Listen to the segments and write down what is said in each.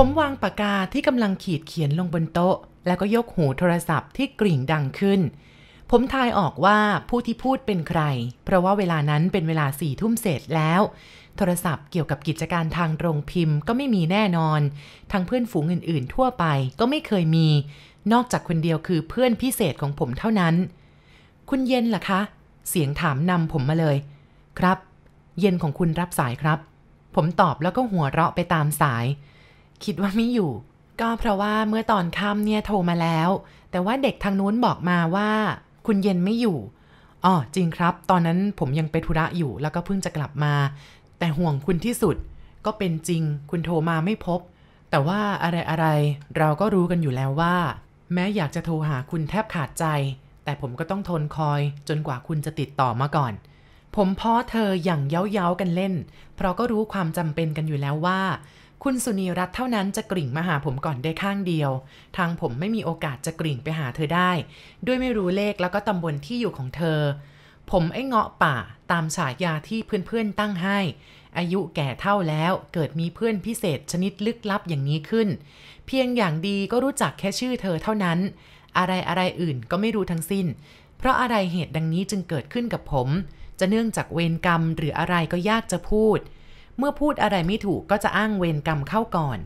ผมวางปากกาที่กำลังขีดเขียนลงบนโต๊ะ แล้วก็ยกหูโทรศัพท์ที่กริ่งดังขึ้น ผมทายออกว่าผู้ที่พูดเป็นใคร เพราะว่าเวลานั้นเป็นเวลาสี่ทุ่มเศษแล้ว โทรศัพท์เกี่ยวกับกิจการทางโรงพิมพ์ก็ไม่มีแน่นอน ทั้งเพื่อนฝูงอื่นๆ ทั่วไปก็ไม่เคยมี นอกจากคนเดียวคือเพื่อนพิเศษของผมเท่านั้น คุณเย็นล่ะคะ เสียงถามนำผมมาเลย ครับ เย็นของคุณรับสายครับ ผมตอบแล้วก็หัวเราะไปตามสาย คิดว่าไม่อยู่ ก็เพราะว่าเมื่อตอนค่ำเนี่ยโทรมาแล้ว แต่ว่าเด็กทางนู้นบอกมาว่า คุณเย็นไม่อยู่อ๋อจริงครับ ตอนนั้นผมยังไปธุระอยู่แล้วก็เพิ่งจะกลับมา แต่ห่วงคุณที่สุด ก็เป็นจริง คุณโทรมาไม่พบ แต่ว่าอะไรอะไรเราก็รู้กันอยู่แล้วว่า แม้อยากจะโทรหาคุณแทบขาดใจ แต่ผมก็ต้องทนคอยจนกว่าคุณจะติดต่อมาก่อน ผมพ้อเธออย่างเย้าเย้าๆกันเล่น เพราะก็รู้ความจำเป็นกันอยู่แล้วว่า คุณสุนีรัตเท่านั้นจะกริ่งมาหาผมก่อนได้ข้างเดียว ทางผมไม่มีโอกาสจะกริ่งไปหาเธอได้ ด้วยไม่รู้เลขแล้วก็ตำบลที่อยู่ของเธอ ผมไอ้เงาะป่าตามฉายาที่เพื่อนๆตั้งให้ อายุแก่เท่าแล้วเกิดมีเพื่อนพิเศษชนิดลึกลับอย่างนี้ขึ้น เพียงอย่างดีก็รู้จักแค่ชื่อเธอเท่านั้น อะไรอะไรอื่นก็ไม่รู้ทั้งสิ้น เพราะอะไรเหตุดังนี้จึงเกิดขึ้นกับผม จะเนื่องจากเวรกรรมหรืออะไรก็ยากจะพูด เมื่อพูดอะไรไม่ถูกก็จะอ้างเวรกรรมเข้าก่อน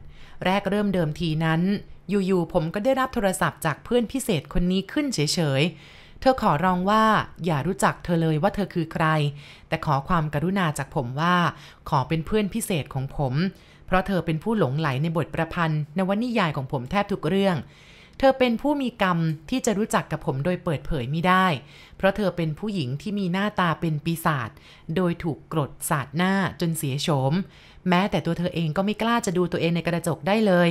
แรกเริ่มเดิมทีนั้น อยู่ๆผมก็ได้รับโทรศัพท์จากเพื่อนพิเศษคนนี้ขึ้นเฉยๆ เธอขอร้องว่าอย่ารู้จักเธอเลยว่าเธอคือใคร แต่ขอความกรุณาจากผมว่า ขอเป็นเพื่อนพิเศษของผม เพราะเธอเป็นผู้หลงไหลในบทประพันธ์นวนิยายของผมแทบทุกเรื่อง เธอเป็นผู้มีกรรมที่จะรู้จักกับผมโดยเปิดเผยไม่ได้ เพราะเธอเป็นผู้หญิงที่มีหน้าตาเป็นปีศาจ โดยถูกกรดสาดหน้าจนเสียโฉม แม้แต่ตัวเธอเองก็ไม่กล้าจะดูตัวเองในกระจกได้เลย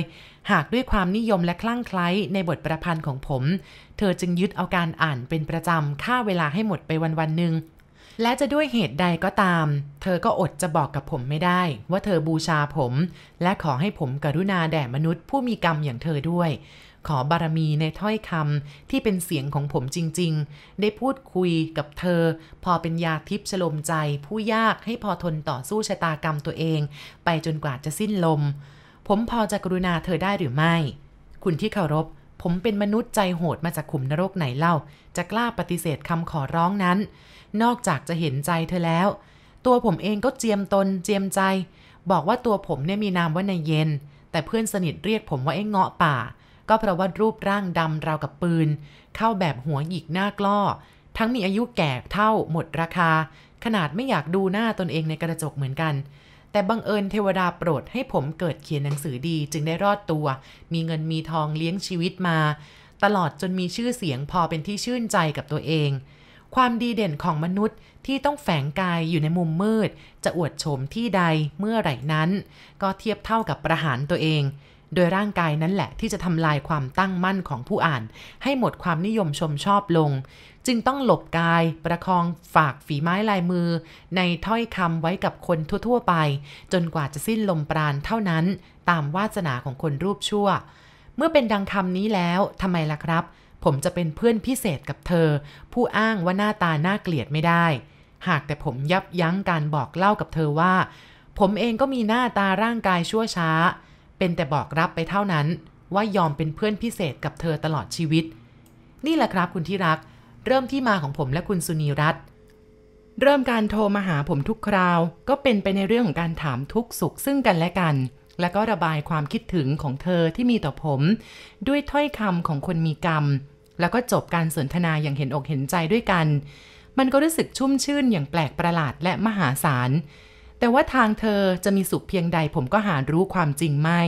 หากด้วยความนิยมและคลั่งไคล้ในบทประพันธ์ของผม เธอจึงยึดเอาการอ่านเป็นประจำฆ่าเวลาให้หมดไปวันวันหนึ่งและจะด้วยเหตุใดก็ตาม เธอก็อดจะบอกกับผมไม่ได้ ว่าเธอบูชาผม และขอให้ผมกรุณาแด่มนุษย์ผู้มีกรรมอย่างเธอด้วย ขอบารมีในถ้อยคำที่เป็นเสียงของผมจริง ๆ ได้พูดคุยกับเธอ พอเป็นยาทิพย์ชโลมใจ ผู้ยากให้พอทนต่อสู้ชะตากรรมตัวเอง ไปจนกว่าจะสิ้นลม ผมพอจะกรุณาเธอได้หรือไม่ คุณที่เคารพ ผมเป็นมนุษย์ใจโหดมาจากขุมนรกไหนเล่า จะกล้าปฏิเสธคำขอร้องนั้น นอกจากจะเห็นใจเธอแล้ว ตัวผมเองก็เจียมตนเจียมใจ บอกว่าตัวผมเนี่ยมีนามว่านายเย็นแต่เพื่อนสนิทเรียกผมว่าไอ้เงาะป่า ก็เพราะว่ารูปร่างดำราวกับปืน เข้าแบบหัวหยิกหน้ากล้อ ทั้งมีอายุแก่เท่าหมดราคา ขนาดไม่อยากดูหน้าตนเองในกระจกเหมือนกัน แต่บังเอิญเทวดาโปรดให้ผมเกิดเขียนหนังสือดีจึงได้รอดตัว มีเงินมีทองเลี้ยงชีวิตมา ตลอดจนมีชื่อเสียงพอเป็นที่ชื่นใจกับตัวเอง ความดีเด่นของมนุษย์ที่ต้องแฝงกายอยู่ในมุมมืด จะอวดโฉมที่ใดเมื่อไหร่นั้น ก็เทียบเท่ากับประหารตัวเอง โดยร่างกายนั้นแหละที่จะทำลายความตั้งมั่นของผู้อ่าน ให้หมดความนิยมชมชอบลง จึงต้องหลบกายประคองฝากฝีไม้ลายมือ ในถ้อยคำไว้กับคนทั่ว ๆ ไป จนกว่าจะสิ้นลมปราณเท่านั้น ตามวาสนาของคนรูปชั่ว เมื่อเป็นดังคำนี้แล้วทำไมล่ะครับ ผมจะเป็นเพื่อนพิเศษกับเธอ ผู้อ้างว่าหน้าตาน่าเกลียดไม่ได้ หากแต่ผมยับยั้งการบอกเล่ากับเธอว่า ผมเองก็มีหน้าตาร่างกายชั่วช้า เป็นแต่บอกรับไปเท่านั้น ว่ายอมเป็นเพื่อนพิเศษกับเธอตลอดชีวิต นี่แหละครับคุณที่รัก เริ่มที่มาของผมและคุณสุนีรัตน์เริ่มการโทรมาหาผมทุกคราว ก็เป็นไปในเรื่องของการถามทุกสุขซึ่งกันและกัน และก็ระบายความคิดถึงของเธอที่มีต่อผม ด้วยถ้อยคำของคนมีกรรม แล้วก็จบการสนทนาอย่างเห็นอกเห็นใจด้วยกัน มันก็รู้สึกชุ่มชื่นอย่างแปลกประหลาดและมหาศาล แต่ว่าทางเธอจะมีสุขเพียงใดผมก็หารู้ความจริงไม่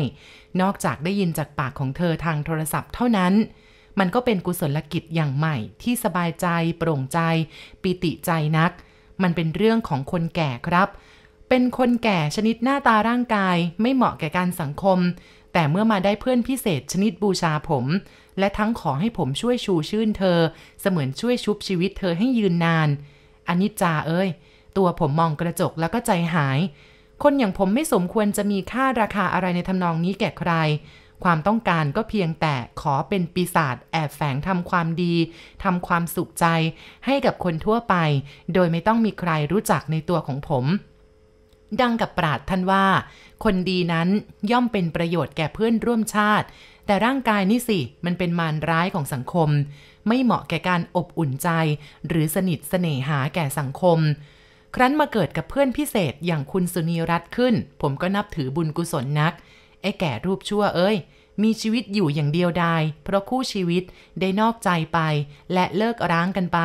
นอกจากได้ยินจากปากของเธอทางโทรศัพท์เท่านั้น มันก็เป็นกุศลกิจอย่างใหม่ ที่สบายใจ โปร่งใจ ปิติใจนัก มันเป็นเรื่องของคนแก่ครับ เป็นคนแก่ชนิดหน้าตาร่างกาย ไม่เหมาะแก่การสังคม แต่เมื่อมาได้เพื่อนพิเศษชนิดบูชาผม และทั้งขอให้ผมช่วยชูชื่นเธอ เสมือนช่วยชุบชีวิตเธอให้ยืนนานอันนี้จาเอ้ย ตัวผมมองกระจกแล้วก็ใจหาย คนอย่างผมไม่สมควรจะมีค่าราคาอะไรในทำนองนี้แก่ใคร ความต้องการก็เพียงแต่ขอเป็นปีศาจแอบแฝงทำความดีทำความสุขใจ ให้กับคนทั่วไป โดยไม่ต้องมีใครรู้จักในตัวของผมดังกับปราดท่านว่า คนดีนั้นย่อมเป็นประโยชน์แก่เพื่อนร่วมชาติ แต่ร่างกายนี่สิ มันเป็นมารร้ายของสังคม ไม่เหมาะแก่การอบอุ่นใจ หรือสนิทเสน่หาแก่สังคม ครั้นมาเกิดกับเพื่อนพิเศษอย่างคุณสุนีรัตน์ขึ้น ผมก็นับถือบุญกุศลนัก ไอ้แก่รูปชั่วเอ้ย มีชีวิตอยู่อย่างเดียวดาย เพราะคู่ชีวิตได้นอกใจไป และเลิกร้างกันไป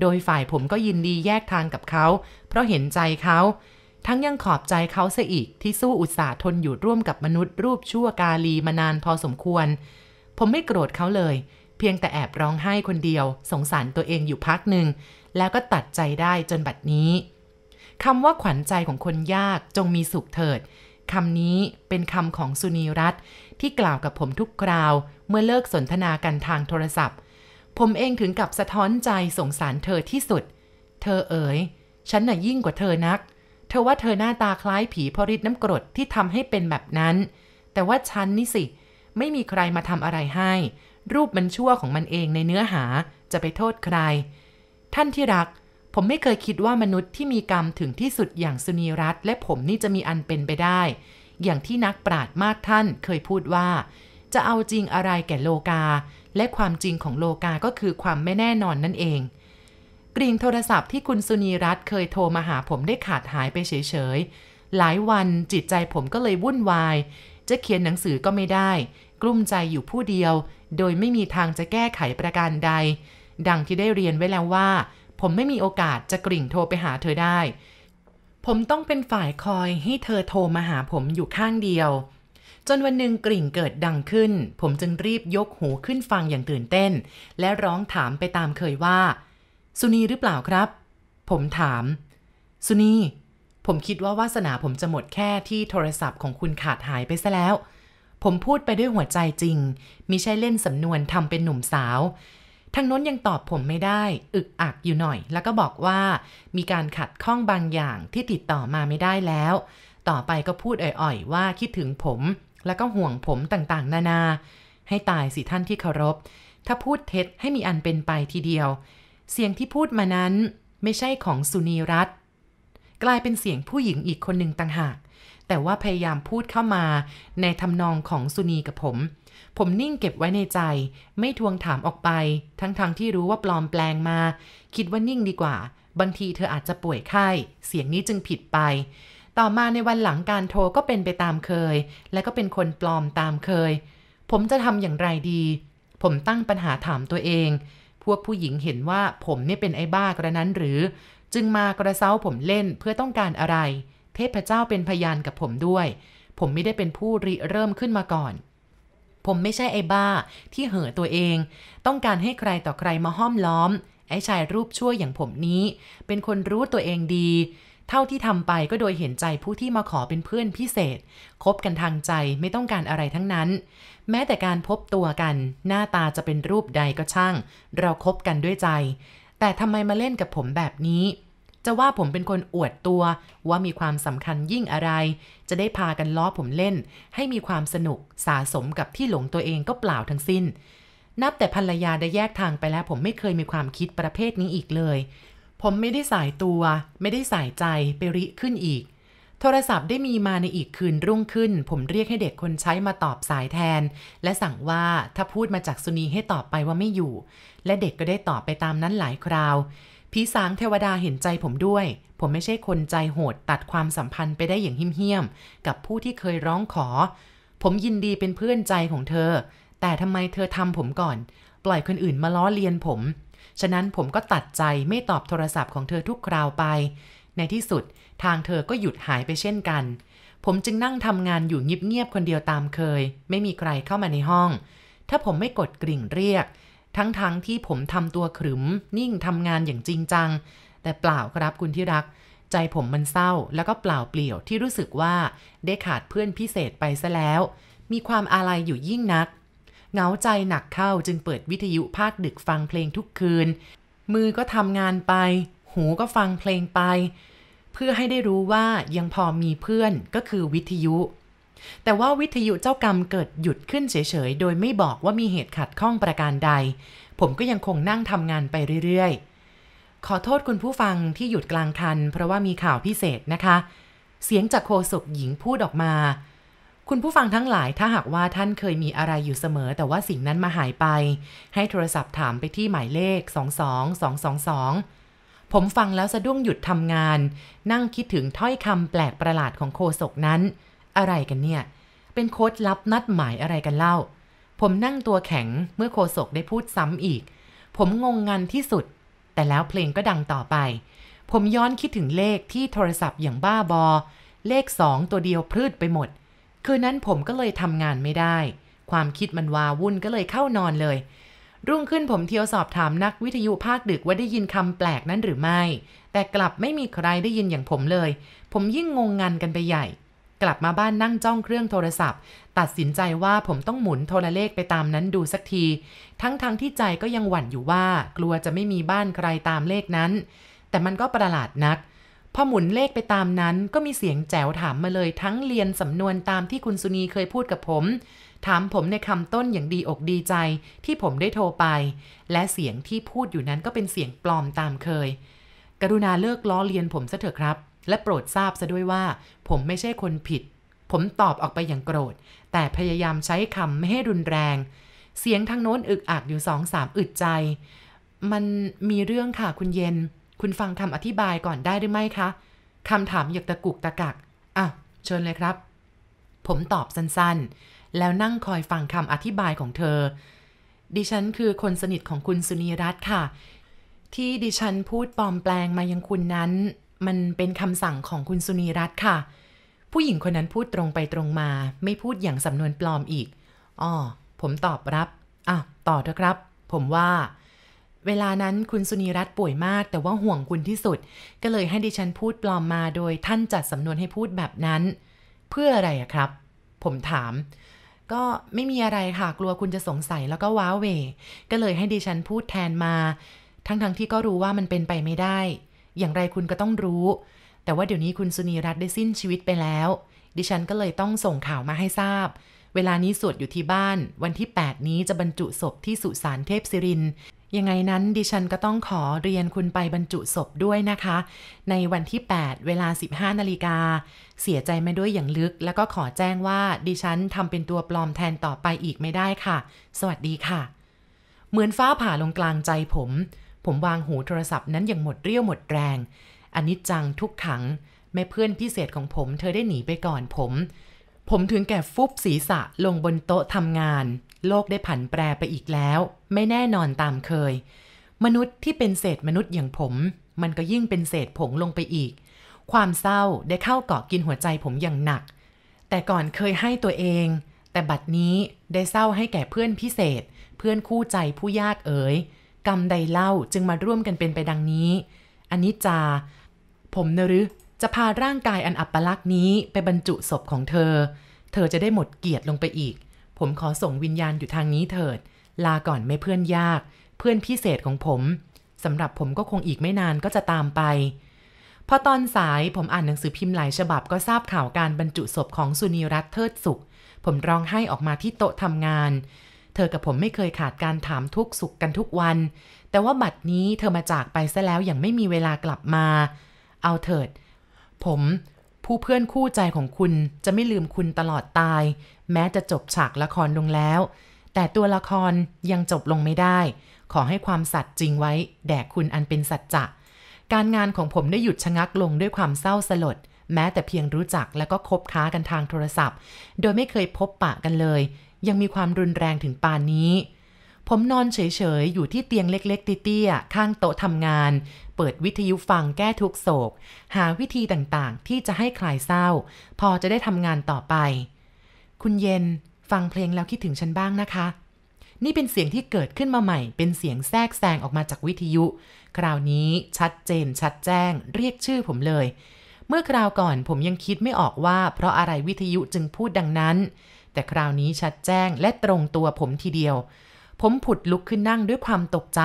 โดยฝ่ายผมก็ยินดีแยกทางกับเขา เพราะเห็นใจเขา ทั้งยังขอบใจเขาเสียอีกที่สู้อุตสาห์ทนอยู่ร่วมกับมนุษย์ รูปชั่วกาลีมานานพอสมควร ผมไม่โกรธเขาเลย เพียงแต่แอบร้องไห้คนเดียว สงสารตัวเองอยู่พักหนึ่งแล้วก็ตัดใจได้จนบัดนี้ คำว่าขวัญใจของคนยากจงมีสุขเถิดคำนี้เป็นคำของสุนีรัตน์ที่กล่าวกับผมทุกคราว เมื่อเลิกสนทนากันทางโทรศัพท์ ผมเองถึงกับสะท้อนใจสงสารเธอที่สุด เธอเอ๋ย ฉันน่ะยิ่งกว่าเธอนัก เธอว่าเธอหน้าตาคล้ายผีพริตน้ำกรดที่ทำให้เป็นแบบนั้น แต่ว่าฉันนี่สิ ไม่มีใครมาทำอะไรให้ รูปมันชั่วของมันเองในเนื้อหาจะไปโทษใคร ท่านที่รัก ผมไม่เคยคิดว่ามนุษย์ที่มีกรรมถึงที่สุดอย่างสุนีรัตและผมนี่จะมีอันเป็นไปได้ อย่างที่นักปราดมากท่านเคยพูดว่า จะเอาจริงอะไรแก่โลกา และความจริงของโลกาก็คือความไม่แน่นอนนั่นเองกริ่งโทรศัพท์ที่คุณสุนีรัตเคยโทรมาหาผมได้ขาดหายไปเฉยๆ หลายวันจิตใจผมก็เลยวุ่นวาย จะเขียนหนังสือก็ไม่ได้ กลุ้มใจอยู่ผู้เดียว โดยไม่มีทางจะแก้ไขประการใด ดังที่ได้เรียนไว้แล้วว่า ผมไม่มีโอกาสจะกริ่งโทรไปหาเธอได้ ผมต้องเป็นฝ่ายคอยให้เธอโทรมาหาผมอยู่ข้างเดียว จนวันหนึ่งกริ่งเกิดดังขึ้น ผมจึงรีบยกหูขึ้นฟังอย่างตื่นเต้น และร้องถามไปตามเคยว่า สุนีหรือเปล่าครับ ผมถาม สุนี ผมคิดว่าวาสนาผมจะหมดแค่ที่โทรศัพท์ของคุณขาดหายไปซะแล้วผมพูดไปด้วยหัวใจจริง มิใช่เล่นสำนวนทำเป็นหนุ่มสาว ทางโน้นยังตอบผมไม่ได้ อึกอักอยู่หน่อย แล้วก็บอกว่า มีการขัดข้องบางอย่างที่ติดต่อมาไม่ได้แล้ว ต่อไปก็พูดอ่อยๆ ว่าคิดถึงผม แล้วก็ห่วงผมต่างๆ นานา ให้ตายสิท่านที่เคารพ ถ้าพูดเท็จให้มีอันเป็นไปทีเดียว เสียงที่พูดมานั้นไม่ใช่ของสุนีรัตน์กลายเป็นเสียงผู้หญิงอีกคนหนึ่งต่างหาก แต่ว่าพยายามพูดเข้ามาในทำนองของสุนีกับผม ผมนิ่งเก็บไว้ในใจ ไม่ทวงถามออกไป ทั้งๆทที่รู้ว่าปลอมแปลงมา คิดว่านิ่งดีกว่า บางทีเธออาจจะป่วยไข้ เสียงนี้จึงผิดไป ต่อมาในวันหลังการโทรก็เป็นไปตามเคย และก็เป็นคนปลอมตามเคย ผมจะทำอย่างไรดี ผมตั้งปัญหาถามตัวเอง พวกผู้หญิงเห็นว่าผมเนี่ยเป็นไอ้บ้ากระนั้นหรือ จึงมากระเซ้าผมเล่นเพื่อต้องการอะไร เทพเจ้าเป็นพยานกับผมด้วย ผมไม่ได้เป็นผู้ริเริ่มขึ้นมาก่อน ผมไม่ใช่ไอ้บ้าที่เห่อตัวเอง ต้องการให้ใครต่อใครมาห้อมล้อม ไอ้ชายรูปชั่วอย่างผมนี้ เป็นคนรู้ตัวเองดี เท่าที่ทำไปก็โดยเห็นใจผู้ที่มาขอเป็นเพื่อนพิเศษ คบกันทางใจไม่ต้องการอะไรทั้งนั้น แม้แต่การพบตัวกัน หน้าตาจะเป็นรูปใดก็ช่าง เราครบกันด้วยใจ แต่ทำไมมาเล่นกับผมแบบนี้ จะว่าผมเป็นคนอวดตัวว่ามีความสำคัญยิ่งอะไร จะได้พากันล้อผมเล่น ให้มีความสนุกสะสมกับที่หลงตัวเองก็เปล่าทั้งสิ้น นับแต่ภรรยาได้แยกทางไปแล้ว ผมไม่เคยมีความคิดประเภทนี้อีกเลย ผมไม่ได้สายตัว ไม่ได้สายใจไปริขึ้นอีก โทรศัพท์ได้มีมาในอีกคืนรุ่งขึ้น ผมเรียกให้เด็กคนใช้มาตอบสายแทน และสั่งว่าถ้าพูดมาจากสุนีให้ตอบไปว่าไม่อยู่ และเด็กก็ได้ตอบไปตามนั้นหลายคราว ผีสางเทวดาเห็นใจผมด้วย ผมไม่ใช่คนใจโหดตัดความสัมพันธ์ไปได้อย่างหิมเหี้ยม กับผู้ที่เคยร้องขอ ผมยินดีเป็นเพื่อนใจของเธอ แต่ทำไมเธอทำผมก่อน ปล่อยคนอื่นมาล้อเลียนผม ฉะนั้นผมก็ตัดใจไม่ตอบโทรศัพท์ของเธอทุกคราวไป ในที่สุดทางเธอก็หยุดหายไปเช่นกัน ผมจึงนั่งทำงานอยู่เงียบๆคนเดียวตามเคย ไม่มีใครเข้ามาในห้อง ถ้าผมไม่กดกริ่งเรียก ทั้งๆทที่ผมทำตัวขรึม นิ่งทำงานอย่างจริงจัง แต่เปล่าครับคุณที่รัก ใจผมมันเศร้าแล้วก็เปล่าเปลี่ยวที่รู้สึกว่าได้ขาดเพื่อนพิเศษไปซะแล้ว มีความอาลัยอยู่ยิ่งนักเหงาใจหนักเข้าจึงเปิดวิทยุภาคดึกฟังเพลงทุกคืน มือก็ทำงานไป หูก็ฟังเพลงไป เพื่อให้ได้รู้ว่ายังพอมีเพื่อนก็คือวิทยุ แต่ว่าวิทยุเจ้ากรรมเกิดหยุดขึ้นเฉยๆ โดยไม่บอกว่ามีเหตุขัดข้องประการใด ผมก็ยังคงนั่งทำงานไปเรื่อยๆ ขอโทษคุณผู้ฟังที่หยุดกลางคัน เพราะว่ามีข่าวพิเศษนะคะ เสียงจากโคศกหญิงพูดออกมา คุณผู้ฟังทั้งหลายถ้าหากว่าท่านเคยมีอะไรอยู่เสมอ แต่ว่าสิ่งนั้นมาหายไป ให้โทรศัพท์ถามไปที่หมายเลข 22222ผมฟังแล้วสะดุ้งหยุดทำงาน นั่งคิดถึงถ้อยคำแปลกประหลาดของโคศกนั้น อะไรกันเนี่ย เป็นโค้ดลับนัดหมายอะไรกันเล่า ผมนั่งตัวแข็งเมื่อโคศกได้พูดซ้ำอีก ผมงงงันที่สุด แต่แล้วเพลงก็ดังต่อไป ผมย้อนคิดถึงเลขที่โทรศัพท์อย่างบ้าบอ เลขสองตัวเดียวพืดไปหมด คืนนั้นผมก็เลยทำงานไม่ได้ ความคิดมันวาวุ่นก็เลยเข้านอนเลย รุ่งขึ้นผมเที่ยวสอบถามนักวิทยุภาคดึกว่าได้ยินคำแปลกนั้นหรือไม่ แต่กลับไม่มีใครได้ยินอย่างผมเลย ผมยิ่งงงงันกันไปใหญ่ กลับมาบ้านนั่งจ้องเครื่องโทรศัพท์ ตัดสินใจว่าผมต้องหมุนโทรเลขไปตามนั้นดูสักที ทั้งๆทที่ใจก็ยังหวั่นอยู่ว่า กลัวจะไม่มีบ้านใครตามเลขนั้น แต่มันก็ประหลาดนัก พอหมุนเลขไปตามนั้น ก็มีเสียงแจ๋วถามมาเลยทั้งเรียนสำนวนตามที่คุณสุนีเคยพูดกับผม ถามผมในคำต้นอย่างดีอกดีใจที่ผมได้โทรไป และเสียงที่พูดอยู่นั้นก็เป็นเสียงปลอมตามเคย กรุณาเลิกล้อเลียนผมซะเถอะครับ และโปรดทราบซะด้วยว่า ผมไม่ใช่คนผิด ผมตอบออกไปอย่างโกรธ แต่พยายามใช้คำไม่ให้รุนแรง เสียงทางโน้นอึกอักอยู่สองสามอึดใจ มันมีเรื่องค่ะคุณเย็น คุณฟังคำอธิบายก่อนได้หรือไม่คะคำถามอยากตะกุกตะกัก อะ เชิญเลยครับ ผมตอบสั้นๆ แล้วนั่งคอยฟังคำอธิบายของเธอ ดิฉันคือคนสนิทของคุณสุนีรัตน์ค่ะ ที่ดิฉันพูดปลอมแปลงมายังคุณนั้น มันเป็นคำสั่งของคุณสุนีรัตน์ค่ะ ผู้หญิงคนนั้นพูดตรงไปตรงมา ไม่พูดอย่างสำนวนปลอมอีกอ๋อผมตอบรับอะต่อเถอะครับ ผมว่า เวลานั้นคุณสุนีรัตน์ป่วยมาก แต่ว่าห่วงคุณที่สุด ก็เลยให้ดิฉันพูดปลอมมาโดยท่านจัดสำนวนให้พูดแบบนั้น เพื่ออะไรอะครับ ผมถาม ก็ไม่มีอะไรค่ะกลัวคุณจะสงสัยแล้วก็ว้าเว ก็เลยให้ดิฉันพูดแทนมา ทั้งๆทที่ก็รู้ว่ามันเป็นไปไม่ได้ อย่างไรคุณก็ต้องรู้ แต่ว่าเดี๋ยวนี้คุณสุนีรัตน์ได้สิ้นชีวิตไปแล้ว ดิฉันก็เลยต้องส่งข่าวมาให้ทราบ เวลานี้สวดอยู่ที่บ้าน วันที่ 8 นี้จะบรรจุศพที่สุสานเทพศิรินยังไงนั้นดิฉันก็ต้องขอเรียนคุณไปบรรจุศพด้วยนะคะ ในวันที่ 8 เวลา 15นาฬิกา เสียใจมาด้วยอย่างลึก แล้วก็ขอแจ้งว่าดิฉันทำเป็นตัวปลอมแทนต่อไปอีกไม่ได้ค่ะ สวัสดีค่ะ เหมือนฟ้าผ่าลงกลางใจผม ผมวางหูโทรศัพท์นั้นอย่างหมดเรี่ยวหมดแรงอันนี้จังทุกขัง แม่เพื่อนพิเศษของผม เธอได้หนีไปก่อนผม ผมถึงแก่ฟุบศีรษะลงบนโต๊ะทำงาน โลกได้ผันแปรไปอีกแล้ว ไม่แน่นอนตามเคย มนุษย์ที่เป็นเศษมนุษย์อย่างผม มันก็ยิ่งเป็นเศษผงลงไปอีก ความเศร้าได้เข้าเกาะกินหัวใจผมอย่างหนัก แต่ก่อนเคยให้ตัวเอง แต่บัดนี้ได้เศร้าให้แก่เพื่อนพิเศษ เพื่อนคู่ใจผู้ยากเอ๋ย กรรมใดเล่าจึงมาร่วมกันเป็นไปดังนี้อันนี้จา ผมนรือจะพาร่างกายอันอัปลักษณ์นี้ไปบรรจุศพของเธอ เธอจะได้หมดเกียรติลงไปอีก ผมขอส่งวิญญาณอยู่ทางนี้เถิด ลาก่อนไม่เพื่อนยาก เพื่อนพิเศษของผมสำหรับผมก็คงอีกไม่นานก็จะตามไป พอตอนสายผมอ่านหนังสือพิมพ์หลายฉบับก็ทราบข่าวการบรรจุศพของสุนีรัตน์เทิดสุข ผมร้องไห้ออกมาที่โต๊ะทำงาน เธอกับผมไม่เคยขาดการถามทุกสุขกันทุกวัน แต่ว่าบัดนี้เธอมาจากไปซะแล้วอย่างไม่มีเวลากลับมา เอาเถิด ผมผู้เพื่อนคู่ใจของคุณจะไม่ลืมคุณตลอดตาย แม้จะจบฉากละครลงแล้ว แต่ตัวละครยังจบลงไม่ได้ ขอให้ความสัตย์จริงไว้ แด่คุณอันเป็นสัจจะ การงานของผมได้หยุดชะงักลงด้วยความเศร้าสลด แม้แต่เพียงรู้จักและก็คบค้ากันทางโทรศัพท์ โดยไม่เคยพบปะกันเลย ยังมีความรุนแรงถึงป่านนี้ ผมนอนเฉยๆ อยู่ที่เตียงเล็กๆ เตี้ยๆ ข้างโต๊ะทำงาน เปิดวิทยุฟังแก้ทุกโศก หาวิธีต่างๆ ที่จะให้คลายเศร้า พอจะได้ทำงานต่อไป คุณเย็นฟังเพลงแล้วคิดถึงฉันบ้างนะคะ นี่เป็นเสียงที่เกิดขึ้นมาใหม่ เป็นเสียงแทรกแซงออกมาจากวิทยุ คราวนี้ชัดเจน ชัดแจ้ง เรียกชื่อผมเลยเมื่อคราวก่อนผมยังคิดไม่ออกว่าเพราะอะไรวิทยุจึงพูดดังนั้น แต่คราวนี้ชัดแจ้งและตรงตัวผมทีเดียว ผมผุดลุกขึ้นนั่งด้วยความตกใจ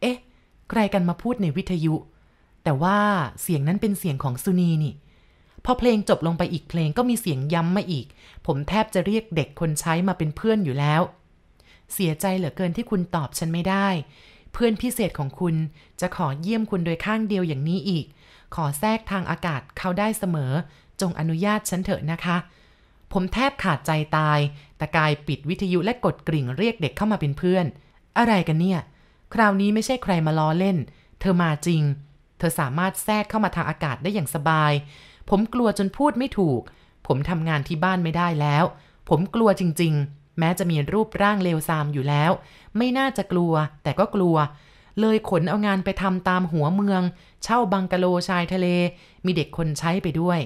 เอ๊ะ ใครกันมาพูดในวิทยุ แต่ว่าเสียงนั้นเป็นเสียงของสุนีนี่ พอเพลงจบลงไปอีกเพลงก็มีเสียงย้ำมาอีก ผมแทบจะเรียกเด็กคนใช้มาเป็นเพื่อนอยู่แล้ว เสียใจเหลือเกินที่คุณตอบฉันไม่ได้ เพื่อนพิเศษของคุณจะขอเยี่ยมคุณโดยข้างเดียวอย่างนี้อีก ขอแทรกทางอากาศเขาได้เสมอจจงอนุญาตฉันเถอะนะคะ ผมแทบขาดใจตายแต่กายปิดวิทยุและกดกริ่งเรียกเด็กเข้ามาเป็นเพื่อน อะไรกันเนี่ย คราวนี้ไม่ใช่ใครมาล้อเล่น เธอมาจริง เธอสามารถแทรกเข้ามาทางอากาศได้อย่างสบาย ผมกลัวจนพูดไม่ถูก ผมทำงานที่บ้านไม่ได้แล้ว ผมกลัวจริง ๆ แม้จะมีรูปร่างเลวทรามอยู่แล้ว ไม่น่าจะกลัว แต่ก็กลัว เลยขนเอางานไปทำตามหัวเมือง เช่าบังกะโลชายทะเล มีเด็กคนใช้ไปด้วย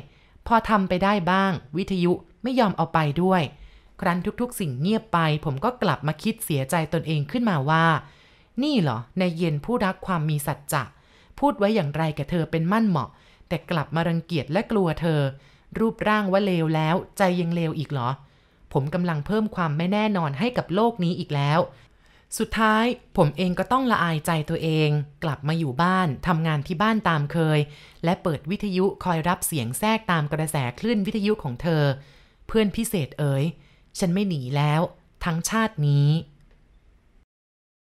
พอทำไปได้บ้าง วิทยุ ไม่ยอมเอาไปด้วย ครั้นทุกๆ สิ่งเงียบไป ผมก็กลับมาคิดเสียใจตนเองขึ้นมาว่า นี่เหรอในเย็นผู้รักความมีสัจจะพูดไว้อย่างไรกับเธอเป็นมั่นเหมาะ แต่กลับมารังเกียจและกลัวเธอ รูปร่างว่าเลวแล้ว ใจยังเลวอีกเหรอ ผมกำลังเพิ่มความไม่แน่นอนให้กับโลกนี้อีกแล้ว สุดท้ายผมเองก็ต้องละอายใจตัวเอง กลับมาอยู่บ้านทำงานที่บ้านตามเคย และเปิดวิทยุคอยรับเสียงแทรกตามกระแสคลื่นวิทยุของเธอ เพื่อนพิเศษเอ๋ย ฉันไม่หนีแล้ว ทั้งชาตินี้